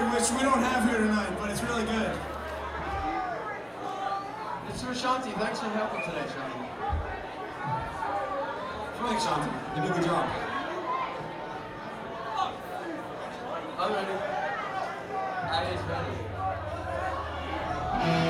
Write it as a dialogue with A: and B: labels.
A: beer, which we don't have here tonight, but it's really good.
B: It's for Shanti. Thanks for helping today, Shanti.
C: Thanks, Shanti. You did a good job.
B: I'm ready. I is ready.